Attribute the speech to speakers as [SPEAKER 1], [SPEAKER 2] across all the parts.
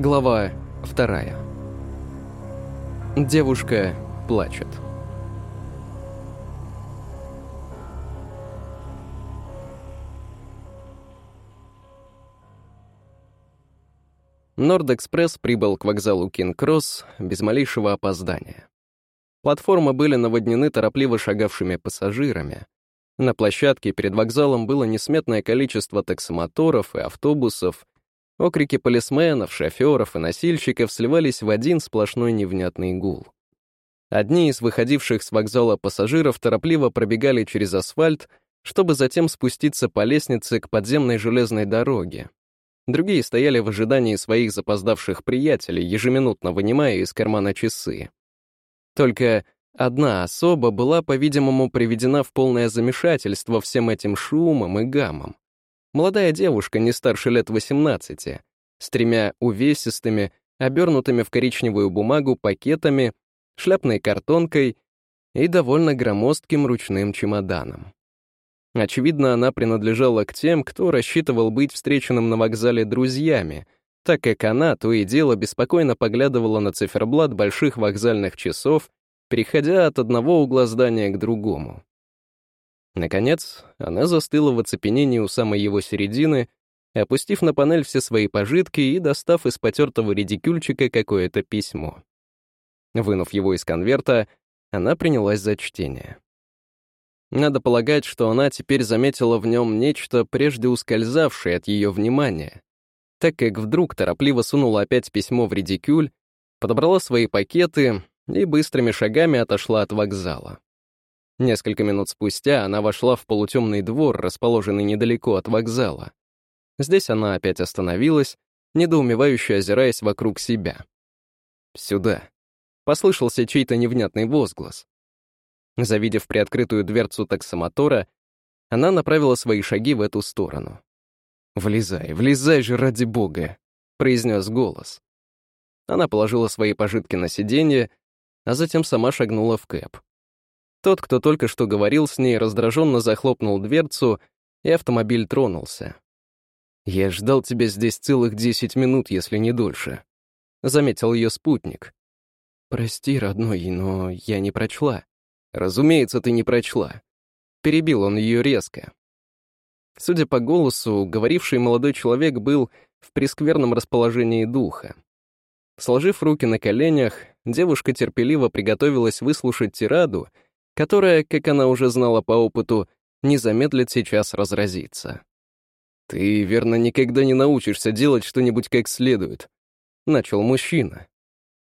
[SPEAKER 1] Глава вторая. Девушка плачет. Норд-экспресс прибыл к вокзалу Кинг-Кросс без малейшего опоздания. Платформы были наводнены торопливо шагавшими пассажирами. На площадке перед вокзалом было несметное количество таксомоторов и автобусов. Окрики полисменов, шоферов и носильщиков сливались в один сплошной невнятный гул. Одни из выходивших с вокзала пассажиров торопливо пробегали через асфальт, чтобы затем спуститься по лестнице к подземной железной дороге, Другие стояли в ожидании своих запоздавших приятелей, ежеминутно вынимая из кармана часы. Только одна особа была, по-видимому, приведена в полное замешательство всем этим шумом и гамом. Молодая девушка, не старше лет 18, с тремя увесистыми, обернутыми в коричневую бумагу пакетами, шляпной картонкой и довольно громоздким ручным чемоданом. Очевидно, она принадлежала к тем, кто рассчитывал быть встреченным на вокзале друзьями, так как она то и дело беспокойно поглядывала на циферблат больших вокзальных часов, переходя от одного угла здания к другому. Наконец, она застыла в оцепенении у самой его середины, опустив на панель все свои пожитки и достав из потертого редикюльчика какое-то письмо. Вынув его из конверта, она принялась за чтение. Надо полагать, что она теперь заметила в нем нечто, прежде ускользавшее от ее внимания, так как вдруг торопливо сунула опять письмо в редикюль, подобрала свои пакеты и быстрыми шагами отошла от вокзала. Несколько минут спустя она вошла в полутемный двор, расположенный недалеко от вокзала. Здесь она опять остановилась, недоумевающе озираясь вокруг себя. «Сюда», — послышался чей-то невнятный возглас. Завидев приоткрытую дверцу таксомотора, она направила свои шаги в эту сторону. «Влезай, влезай же ради бога!» — произнес голос. Она положила свои пожитки на сиденье, а затем сама шагнула в кэп. Тот, кто только что говорил с ней, раздраженно захлопнул дверцу, и автомобиль тронулся. «Я ждал тебя здесь целых десять минут, если не дольше», — заметил ее спутник. «Прости, родной, но я не прочла», Разумеется, ты не прочла. Перебил он ее резко. Судя по голосу, говоривший молодой человек был в прескверном расположении духа. Сложив руки на коленях, девушка терпеливо приготовилась выслушать тираду, которая, как она уже знала по опыту, не замедлит сейчас разразиться. «Ты, верно, никогда не научишься делать что-нибудь как следует», — начал мужчина.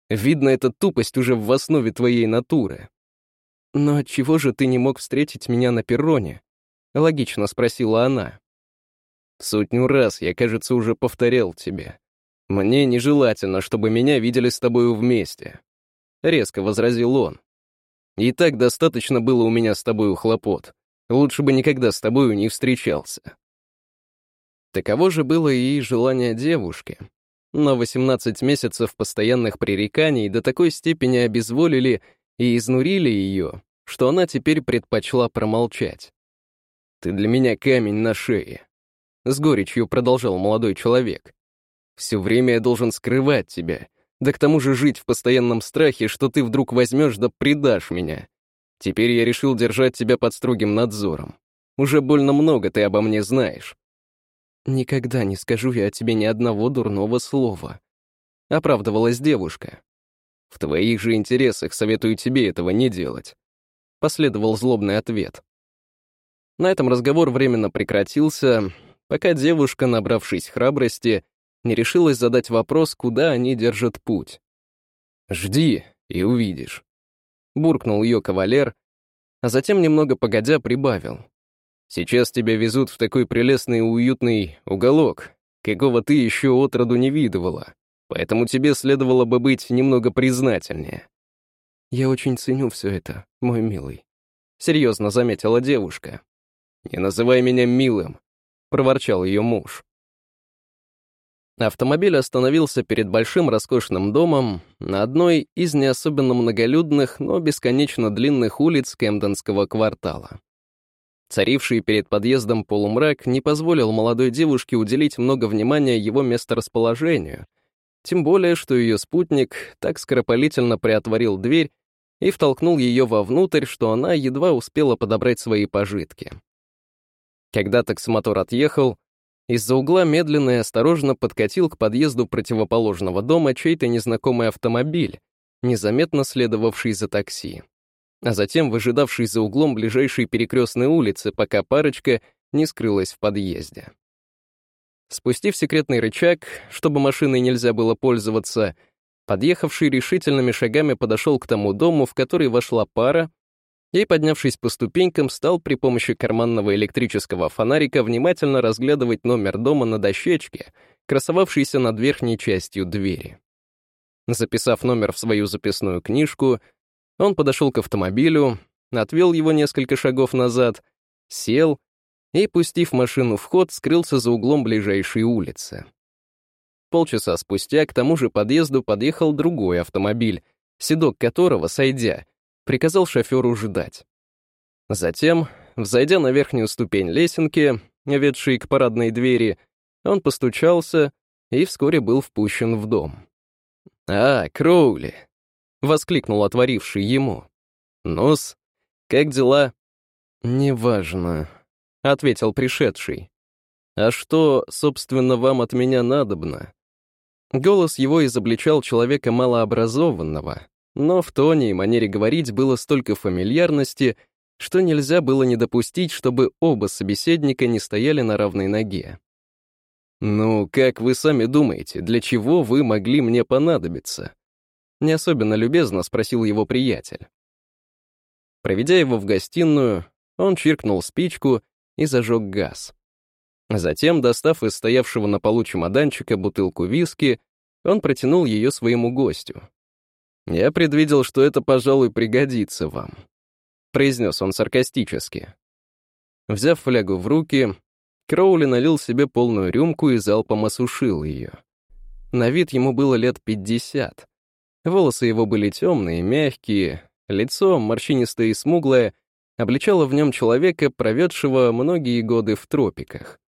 [SPEAKER 1] «Видно, эта тупость уже в основе твоей натуры. «Но чего же ты не мог встретить меня на перроне?» — логично спросила она. «Сотню раз я, кажется, уже повторял тебе. Мне нежелательно, чтобы меня видели с тобою вместе», — резко возразил он. «И так достаточно было у меня с тобою хлопот. Лучше бы никогда с тобою не встречался». Таково же было и желание девушки. Но 18 месяцев постоянных пререканий до такой степени обезволили и изнурили ее, что она теперь предпочла промолчать. «Ты для меня камень на шее», — с горечью продолжал молодой человек. «Все время я должен скрывать тебя, да к тому же жить в постоянном страхе, что ты вдруг возьмешь да предашь меня. Теперь я решил держать тебя под строгим надзором. Уже больно много ты обо мне знаешь». «Никогда не скажу я о тебе ни одного дурного слова», — оправдывалась девушка. В твоих же интересах советую тебе этого не делать. Последовал злобный ответ. На этом разговор временно прекратился, пока девушка, набравшись храбрости, не решилась задать вопрос, куда они держат путь. «Жди, и увидишь», — буркнул ее кавалер, а затем, немного погодя, прибавил. «Сейчас тебя везут в такой прелестный и уютный уголок, какого ты еще отроду не видывала. Поэтому тебе следовало бы быть немного признательнее. Я очень ценю все это, мой милый. Серьезно заметила девушка. Не называй меня милым, проворчал ее муж. Автомобиль остановился перед большим роскошным домом на одной из не особенно многолюдных, но бесконечно длинных улиц Кемденского квартала. Царивший перед подъездом полумрак не позволил молодой девушке уделить много внимания его месторасположению, Тем более, что ее спутник так скоропалительно приотворил дверь и втолкнул ее вовнутрь, что она едва успела подобрать свои пожитки. Когда таксомотор отъехал, из-за угла медленно и осторожно подкатил к подъезду противоположного дома чей-то незнакомый автомобиль, незаметно следовавший за такси, а затем выжидавший за углом ближайшей перекрестной улицы, пока парочка не скрылась в подъезде. Спустив секретный рычаг, чтобы машиной нельзя было пользоваться, подъехавший решительными шагами подошел к тому дому, в который вошла пара, и, поднявшись по ступенькам, стал при помощи карманного электрического фонарика внимательно разглядывать номер дома на дощечке, красовавшейся над верхней частью двери. Записав номер в свою записную книжку, он подошел к автомобилю, отвел его несколько шагов назад, сел и, пустив машину в ход, скрылся за углом ближайшей улицы. Полчаса спустя к тому же подъезду подъехал другой автомобиль, седок которого, сойдя, приказал шоферу ждать. Затем, взойдя на верхнюю ступень лесенки, ведшей к парадной двери, он постучался и вскоре был впущен в дом. «А, Кроули!» — воскликнул отворивший ему. «Ну-с, как дела?» «Неважно», — ответил пришедший. «А что, собственно, вам от меня надобно?» Голос его изобличал человека малообразованного, но в тоне и манере говорить было столько фамильярности, что нельзя было не допустить, чтобы оба собеседника не стояли на равной ноге. «Ну, как вы сами думаете, для чего вы могли мне понадобиться?» Не особенно любезно спросил его приятель. Проведя его в гостиную, он чиркнул спичку и зажег газ. Затем, достав из стоявшего на полу чемоданчика бутылку виски, он протянул ее своему гостю. «Я предвидел, что это, пожалуй, пригодится вам», — произнес он саркастически. Взяв флягу в руки, Кроули налил себе полную рюмку и залпом осушил ее. На вид ему было лет пятьдесят. Волосы его были темные, мягкие, лицо, морщинистое и смуглое, обличало в нем человека, проведшего многие годы в тропиках.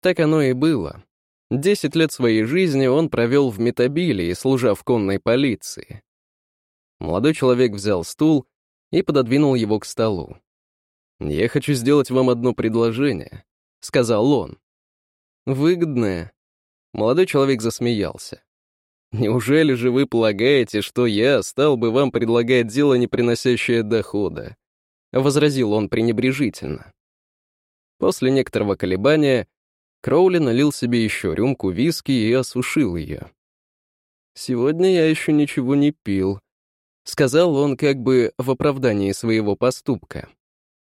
[SPEAKER 1] Так оно и было. Десять лет своей жизни он провел в метабилии, служа в конной полиции. Молодой человек взял стул и пододвинул его к столу. «Я хочу сделать вам одно предложение», — сказал он. «Выгодное?» Молодой человек засмеялся. «Неужели же вы полагаете, что я стал бы вам предлагать дело, не приносящее дохода?» — возразил он пренебрежительно. После некоторого колебания Кроули налил себе еще рюмку виски и осушил ее. «Сегодня я еще ничего не пил», — сказал он как бы в оправдании своего поступка.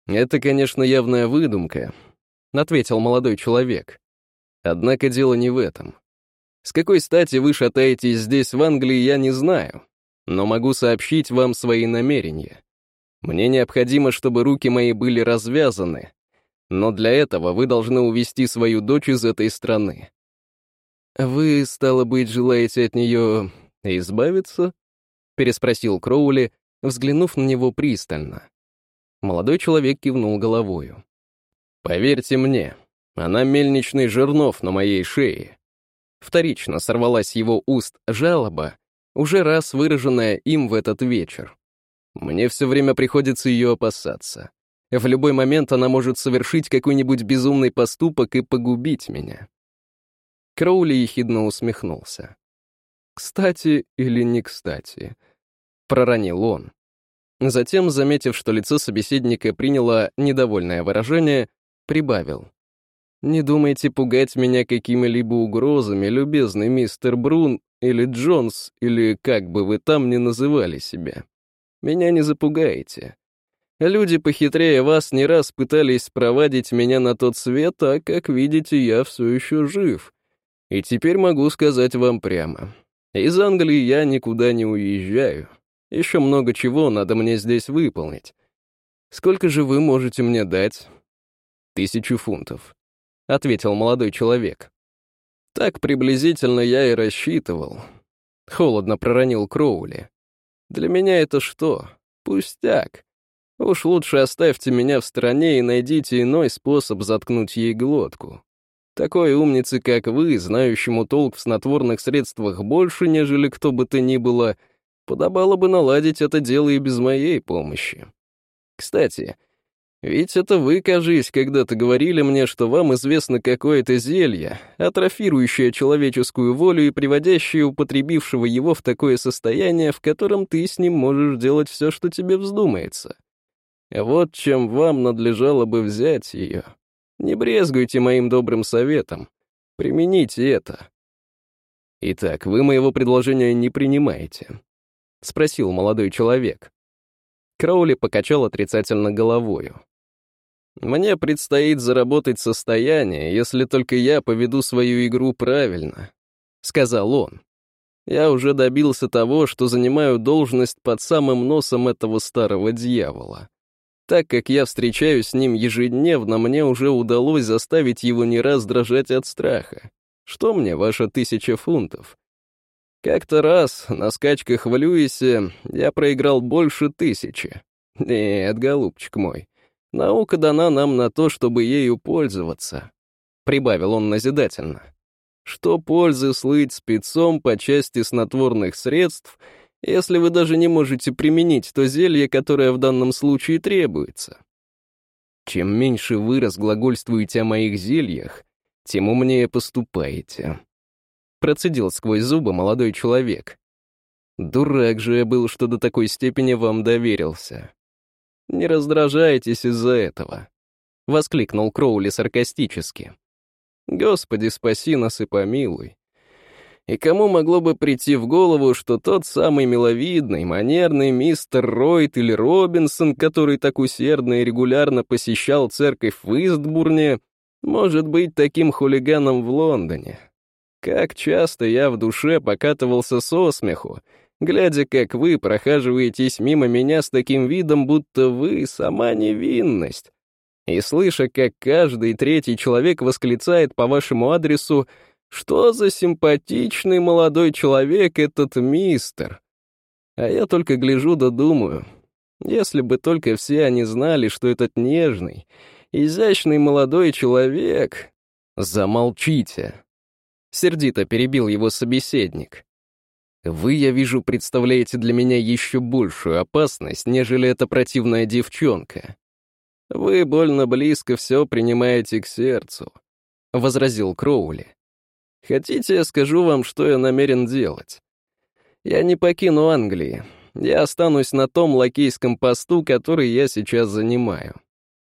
[SPEAKER 1] «Это, конечно, явная выдумка, — ответил молодой человек. «Однако дело не в этом. С какой стати вы шатаетесь здесь, в Англии, я не знаю, но могу сообщить вам свои намерения. Мне необходимо, чтобы руки мои были развязаны, но для этого вы должны увести свою дочь из этой страны. Вы, стало быть, желаете от нее избавиться? Переспросил Кроули, взглянув на него пристально. Молодой человек кивнул головою. Поверьте мне, она мельничный жернов на моей шее. Вторично сорвалась его уст жалоба, уже раз выраженная им в этот вечер. Мне все время приходится ее опасаться. В любой момент она может совершить какой-нибудь безумный поступок и погубить меня. Кроули ехидно усмехнулся. «Кстати или не кстати?» — проронил он. Затем, заметив, что лицо собеседника приняло недовольное выражение, прибавил. «Не думайте пугать меня какими-либо угрозами, любезный мистер Брун или Джонс, или как бы вы там ни называли себя. Меня не запугаете. Люди похитрее вас не раз пытались спровадить меня на тот свет, а, как видите, я все еще жив. И теперь могу сказать вам прямо. Из Англии я никуда не уезжаю. Еще много чего надо мне здесь выполнить. Сколько же вы можете мне дать? тысячу фунтов», — ответил молодой человек. «Так приблизительно я и рассчитывал», — холодно проронил Кроули. «Для меня это что? Пустяк. Уж лучше оставьте меня в стороне и найдите иной способ заткнуть ей глотку. Такой умнице, как вы, знающему толк в снотворных средствах больше, нежели кто бы то ни было, подобало бы наладить это дело и без моей помощи. Кстати, ведь это вы, кажись, когда-то говорили мне, что вам известно какое-то зелье, атрофирующее человеческую волю и приводящее употребившего его в такое состояние, в котором ты с ним можешь делать все, что тебе вздумается. Вот чем вам надлежало бы взять ее. Не брезгуйте моим добрым советом. Примените это. Итак, вы моего предложения не принимаете? Спросил молодой человек. Кроули покачал отрицательно головою. Мне предстоит заработать состояние, если только я поведу свою игру правильно, сказал он. Я уже добился того, что занимаю должность под самым носом этого старого дьявола. Так как я встречаюсь с ним ежедневно, мне уже удалось заставить его не раз дрожать от страха. Что мне ваша тысяча фунтов? Как-то раз на скачках в Люисе я проиграл больше тысячи. Нет, голубчик мой, Наука дана нам на то, чтобы ею пользоваться», — прибавил он назидательно. «Что пользы слыть спецом по части снотворных средств, если вы даже не можете применить то зелье, которое в данном случае требуется? Чем меньше вы разглагольствуете о моих зельях, тем умнее поступаете», — процедил сквозь зубы молодой человек. «Дурак же я был, что до такой степени вам доверился». «Не раздражайтесь из-за этого», — воскликнул Кроули саркастически. «Господи, спаси нас и помилуй. И кому могло бы прийти в голову, что тот самый миловидный, манерный мистер Ройт или Робинсон, который так усердно и регулярно посещал церковь в Истбурне, может быть таким хулиганом в Лондоне? Как часто я в душе покатывался со смеху, глядя, как вы прохаживаетесь мимо меня с таким видом, будто вы сама невинность, и слыша, как каждый третий человек восклицает по вашему адресу «Что за симпатичный молодой человек этот мистер?» А я только гляжу да думаю, если бы только все они знали, что этот нежный, изящный молодой человек... Замолчите. Сердито перебил его собеседник. Вы, я вижу, представляете для меня еще большую опасность, нежели эта противная девчонка. Вы больно близко все принимаете к сердцу, — возразил Кроули. Хотите, я скажу вам, что я намерен делать? Я не покину Англии. Я останусь на том лакейском посту, который я сейчас занимаю.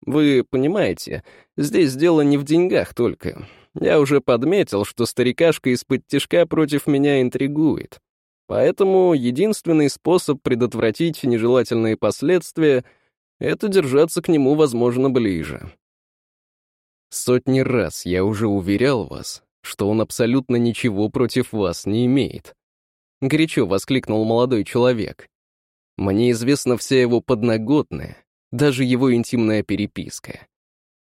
[SPEAKER 1] Вы понимаете, здесь дело не в деньгах только. Я уже подметил, что старикашка из-под тишка против меня интригует. Поэтому единственный способ предотвратить нежелательные последствия — это держаться к нему, возможно, ближе. Сотни раз я уже уверял вас, что он абсолютно ничего против вас не имеет. Горячо воскликнул молодой человек. Мне известна вся его подноготная, даже его интимная переписка.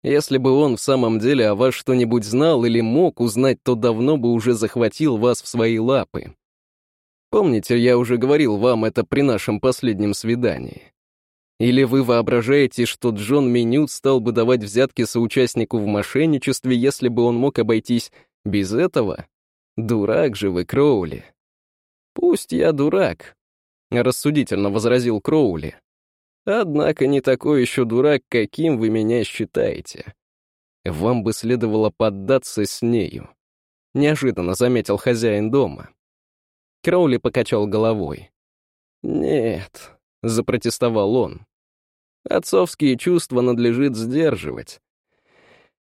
[SPEAKER 1] Если бы он в самом деле о вас что-нибудь знал или мог узнать, то давно бы уже захватил вас в свои лапы. Помните, я уже говорил вам это при нашем последнем свидании? Или вы воображаете, что Джон Минют стал бы давать взятки соучастнику в мошенничестве, если бы он мог обойтись без этого? Дурак же вы, Кроули. Пусть я дурак, — рассудительно возразил Кроули. Однако не такой еще дурак, каким вы меня считаете. Вам бы следовало поддаться с нею, — неожиданно заметил хозяин дома. Кроули покачал головой. «Нет», — запротестовал он. «Отцовские чувства надлежит сдерживать.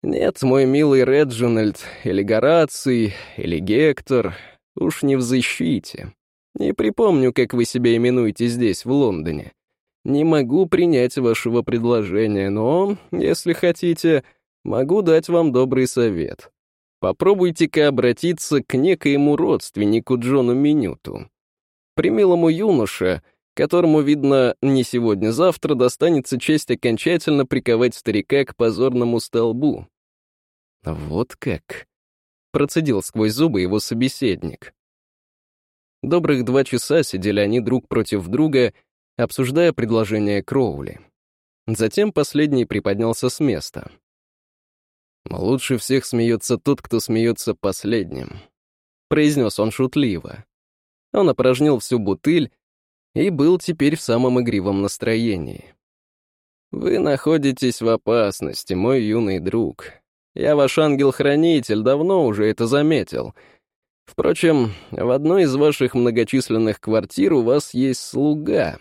[SPEAKER 1] Нет, мой милый Реджинальд, или Гораций, или Гектор, уж не в защите. Не припомню, как вы себя именуете здесь, в Лондоне. Не могу принять вашего предложения, но, если хотите, могу дать вам добрый совет. Попробуйте-ка обратиться к некоему родственнику Джону Минюту. Примилому юноше, которому, видно, не сегодня-завтра достанется честь окончательно приковать старика к позорному столбу. Вот как. Процедил сквозь зубы его собеседник. Добрых два часа сидели они друг против друга, обсуждая предложение Кроули. Затем последний приподнялся с места. «Лучше всех смеется тот, кто смеется последним», — произнес он шутливо. Он опорожнил всю бутыль и был теперь в самом игривом настроении. «Вы находитесь в опасности, мой юный друг. Я ваш ангел-хранитель, давно уже это заметил. Впрочем, в одной из ваших многочисленных квартир у вас есть слуга.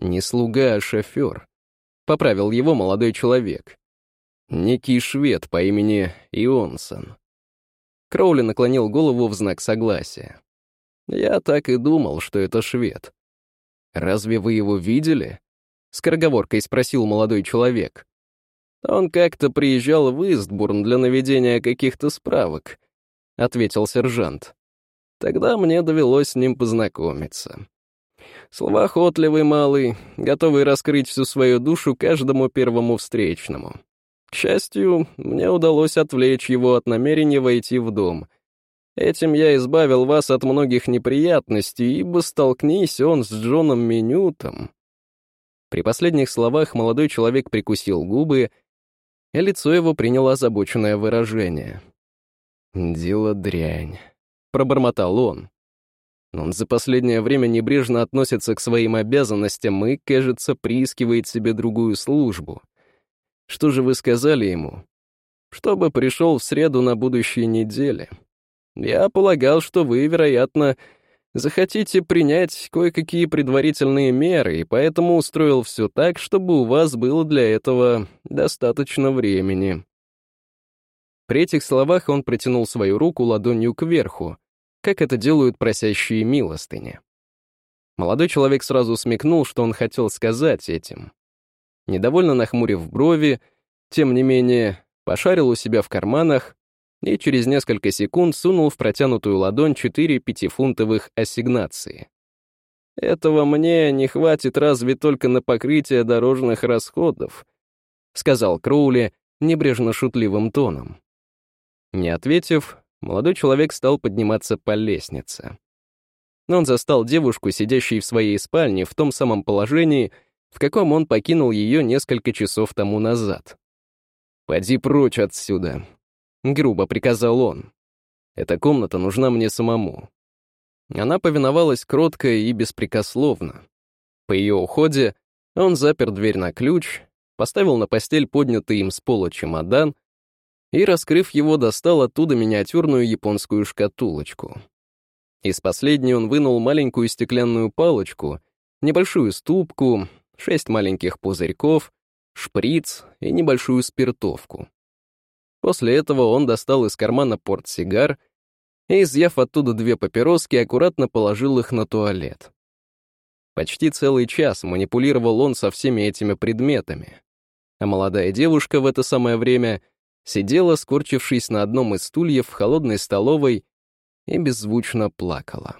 [SPEAKER 1] Не слуга, а шофер», — поправил его молодой человек. Некий швед по имени Ионсон. Кроули наклонил голову в знак согласия. Я так и думал, что это швед. «Разве вы его видели?» — скороговоркой спросил молодой человек. «Он как-то приезжал в Истбурн для наведения каких-то справок», — ответил сержант. «Тогда мне довелось с ним познакомиться. Словоохотливый малый, готовый раскрыть всю свою душу каждому первому встречному. К счастью, мне удалось отвлечь его от намерения войти в дом. Этим я избавил вас от многих неприятностей, ибо столкнись он с Джоном Минютом». При последних словах молодой человек прикусил губы, и лицо его приняло озабоченное выражение. «Дело дрянь», — пробормотал он. Он за последнее время небрежно относится к своим обязанностям и, кажется, приискивает себе другую службу. Что же вы сказали ему? Чтобы пришел в среду на будущей неделе. Я полагал, что вы, вероятно, захотите принять кое-какие предварительные меры, и поэтому устроил все так, чтобы у вас было для этого достаточно времени». При этих словах он протянул свою руку ладонью кверху, как это делают просящие милостыни. Молодой человек сразу смекнул, что он хотел сказать этим. Недовольно нахмурив брови, тем не менее, пошарил у себя в карманах и через несколько секунд сунул в протянутую ладонь четыре пятифунтовых ассигнации. «Этого мне не хватит разве только на покрытие дорожных расходов», сказал Кроули небрежно шутливым тоном. Не ответив, молодой человек стал подниматься по лестнице. Он застал девушку, сидящей в своей спальне, в том самом положении, в каком он покинул ее несколько часов тому назад. «Поди прочь отсюда», грубо приказал он. «Эта комната нужна мне самому». Она повиновалась кротко и беспрекословно. По ее уходе он запер дверь на ключ, поставил на постель поднятый им с пола чемодан и, раскрыв его, достал оттуда миниатюрную японскую шкатулочку. Из последней он вынул маленькую стеклянную палочку, небольшую ступку, шесть маленьких пузырьков, шприц и небольшую спиртовку. После этого он достал из кармана портсигар и, изъяв оттуда две папироски, аккуратно положил их на туалет. Почти целый час манипулировал он со всеми этими предметами, а молодая девушка в это самое время сидела, скорчившись на одном из стульев в холодной столовой, и беззвучно плакала.